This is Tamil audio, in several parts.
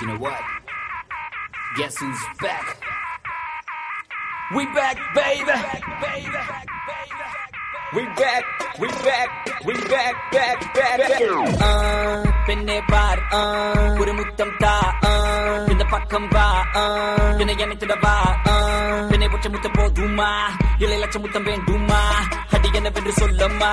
You know what? Guess who's back? We back, baby. We back, we back, we back, back, back, back. Uh, பெண்ணே பார் uh, ஒரு முத்தம் தா uh, இந்த பக்கம் வா uh, என்னை நினைத்திட வா uh, பெண்ணை ஒற்ற முத்தம் போதுமா இல்லை லட்சம் முத்தம் வேண்டுமா? அடி என்னவென்று சொல்லம்மா?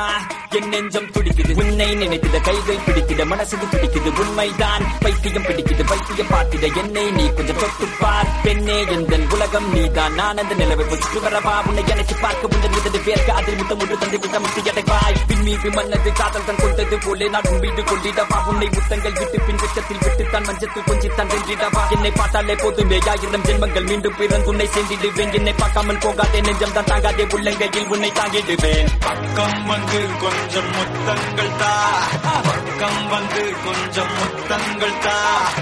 என் நெஞ்சம் துடிக்குது உன்னை நினைத்திட கைகள் பிடிக்குது மனசுக்கு பிடிக்குது உண்மைதான். பைத்தியம் பிடிக்குது பைத்தியம் பார்த்திட என்னை நீ கொஞ்சம் தொட்டு பார். பெண்ணே எந்த உலகம் நீதான். நான் அந்த நிலவை சுற்றி வரவா உன்னை எனக்கு பார்க்க உங்கள் இதழ் பேர்க்க அதில் முத்தம் ஒன்று தந்து விட்ட முத்து எடைவாய். பின்மீது மன்னது காதல் தன் கொண்டது போலே நான் உன் மீது கொண்டிடவா உன்னை முத்தங்கள் விட்டு பின் விட்டத்தில் விட்டுத்தான் மஞ்சத்தில் கொஞ்சம் தன் வென்றிடவா? என்னை பார்த்தாலே போதுமே ஆயிரம் ஜென்மங்கள் மீண்டும் பிறந்து உன்னை சேர்ந்திடுவேன் என்னை பார்க்காமல் போகாதே நெஞ்சம் தான் தாங்காதே உள்ளங்கையில் உன்னை தாங்கிடுவேன். பக்கம் வந்து கொஞ்சம் முத்தங்கள் தா. பக்கம் வந்து கொஞ்சம் முத்தங்கள் தா.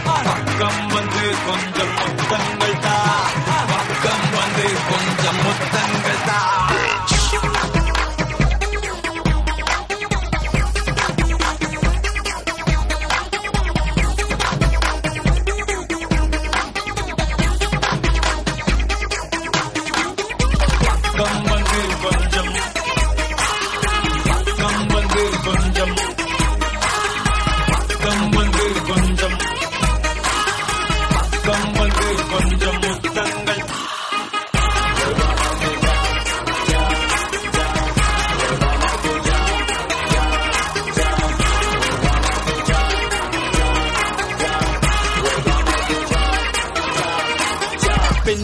பக்கம் வந்து கொஞ்சம் முத்தங்கள் தா.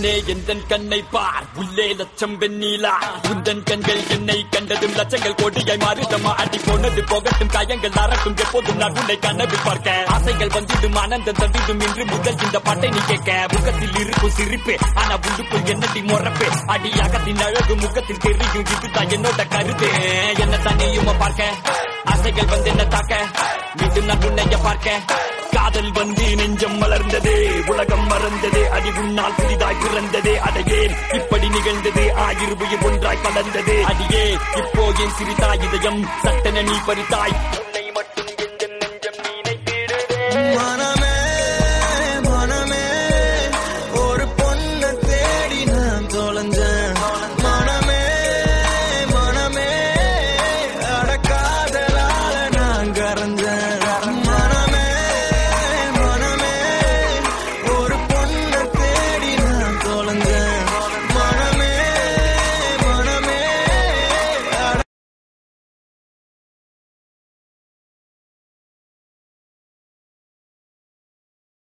கண்ணே எந்தன் கண்ணை பார்? உள்ளே லட்சம் வெண்ணீலா. உந்தன் கண்கள் என்னை கண்டதும் லட்சங்கள் கோடியாய் மாறிதமா அடி போனது போகட்டும் காயங்கள் அறட்டும் எப்போதும் நான் உன்னை கனவில் பார்க்க. ஆசைகள் வந்திடும் ஆனந்தம் தந்திடும். இன்று முதல் இந்த பாட்டை நீ கேட்க. முகத்தில் இருக்கும் சிரிப்பு ஆனா உள்ளுக்குள் என்னடி முறப்பு? அடி அகத்தின் அழகு முகத்தில் தெரியும் இதுதான் என்னோட கருத்து. என்ன தனியுமா பார்க்க. ஆசைகள் வந்து என்ன தாக்க. மீண்டும் நான் உன்னைய பார்க்க. காதல் வந்து நெஞ்சம் மலர்ந்ததே உலகம் மறந்ததே அடி உன்னால் புதிதாய் பிறந்ததே அடையே இப்படி நிகழ்ந்தது? ஆயிரம் ஒன்றாய் கலந்ததே அடியே இப்போ என் சிறிதாய் இதயம் சட்டன நீ பறித்தாய்.